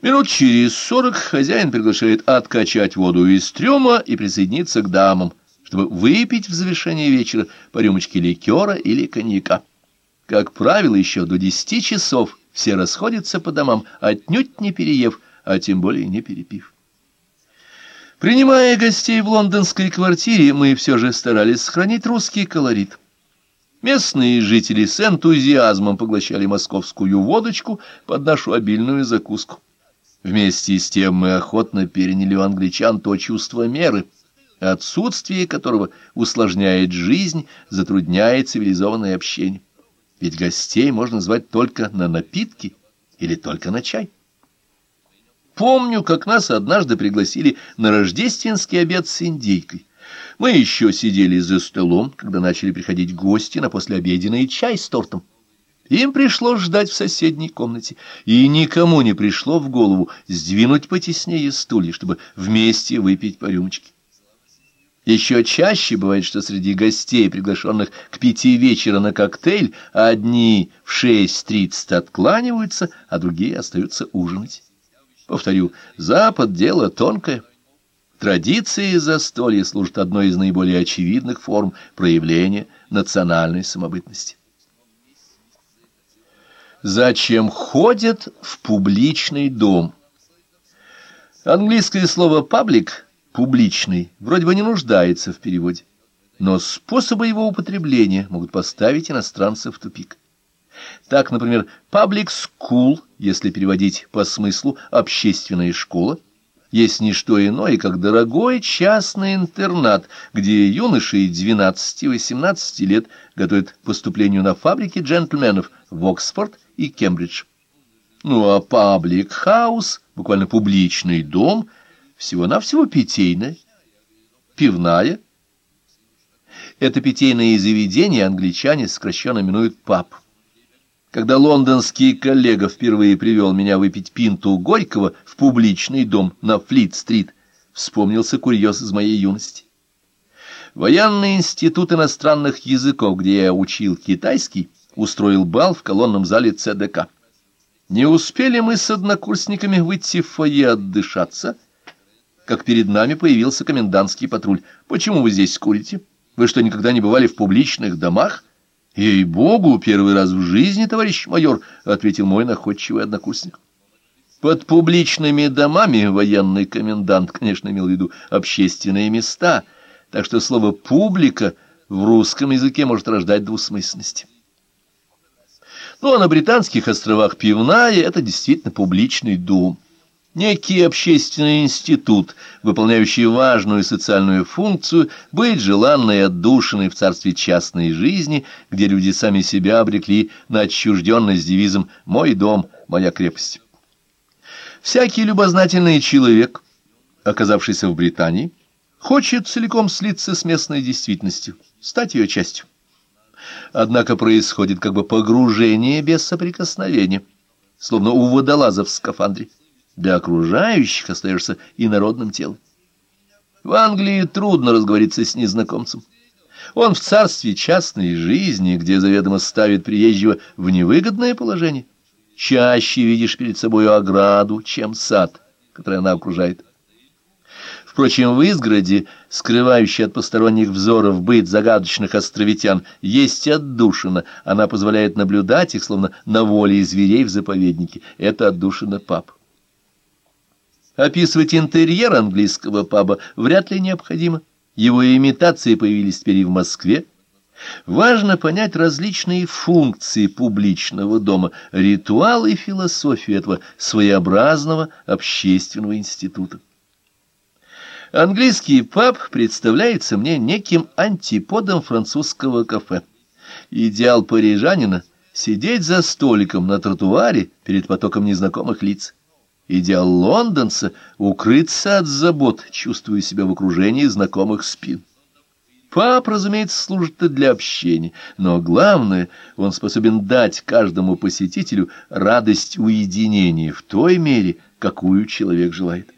Минут через сорок хозяин приглашает откачать воду из трюма и присоединиться к дамам, чтобы выпить в завершение вечера по рюмочке ликера или коньяка. Как правило, еще до десяти часов все расходятся по домам, отнюдь не переев, а тем более не перепив. Принимая гостей в лондонской квартире, мы все же старались сохранить русский колорит. Местные жители с энтузиазмом поглощали московскую водочку под нашу обильную закуску. Вместе с тем мы охотно переняли у англичан то чувство меры, отсутствие которого усложняет жизнь, затрудняет цивилизованное общение. Ведь гостей можно звать только на напитки или только на чай. Помню, как нас однажды пригласили на рождественский обед с индейкой. Мы еще сидели за столом, когда начали приходить гости на послеобеденный чай с тортом. Им пришлось ждать в соседней комнате, и никому не пришло в голову сдвинуть потеснее стулья, чтобы вместе выпить по рюмочке. Еще чаще бывает, что среди гостей, приглашенных к пяти вечера на коктейль, одни в шесть тридцать откланиваются, а другие остаются ужинать. Повторю, Запад — дело тонкое. Традиции застолья служат одной из наиболее очевидных форм проявления национальной самобытности. Зачем ходят в публичный дом? Английское слово «паблик» — «публичный» вроде бы не нуждается в переводе, но способы его употребления могут поставить иностранцев в тупик. Так, например, public school, если переводить по смыслу «общественная школа», есть не что иное, как дорогой частный интернат, где юноши 12-18 лет готовят поступлению на фабрики джентльменов в Оксфорд и Кембридж. Ну а паблик хаус, буквально публичный дом, всего-навсего питейная, пивная. Это питейное заведение англичане сокращенно именуют паб. Когда лондонский коллега впервые привел меня выпить пинту Горького в публичный дом на Флит-стрит, вспомнился курьез из моей юности. Военный институт иностранных языков, где я учил китайский, устроил бал в колонном зале ЦДК. Не успели мы с однокурсниками выйти в фойе отдышаться, как перед нами появился комендантский патруль. «Почему вы здесь курите? Вы что, никогда не бывали в публичных домах?» «Ей-богу, первый раз в жизни, товарищ майор», — ответил мой находчивый однокурсник. Под публичными домами военный комендант, конечно, имел в виду общественные места, так что слово «публика» в русском языке может рождать двусмысленность. Ну, а на Британских островах пивная — это действительно публичный дом некий общественный институт, выполняющий важную социальную функцию, быть желанной отдушиной в царстве частной жизни, где люди сами себя обрекли на отчужденность девизом «Мой дом, моя крепость». Всякий любознательный человек, оказавшийся в Британии, хочет целиком слиться с местной действительностью, стать ее частью. Однако происходит как бы погружение без соприкосновения, словно у водолаза в скафандре для окружающих остаешься инородным телом. В Англии трудно разговориться с незнакомцем. Он в царстве частной жизни, где заведомо ставит приезжего в невыгодное положение. Чаще видишь перед собой ограду, чем сад, который она окружает. Впрочем, в изгороде, скрывающей от посторонних взоров быт загадочных островитян, есть отдушина. Она позволяет наблюдать их, словно на воле зверей в заповеднике. Это отдушина пап. Описывать интерьер английского паба вряд ли необходимо. Его имитации появились теперь и в Москве. Важно понять различные функции публичного дома, ритуал и философию этого своеобразного общественного института. Английский паб представляется мне неким антиподом французского кафе. Идеал парижанина — сидеть за столиком на тротуаре перед потоком незнакомых лиц. Идеал лондонца — укрыться от забот, чувствуя себя в окружении знакомых спин. Пап, разумеется, служит для общения, но главное, он способен дать каждому посетителю радость уединения в той мере, какую человек желает.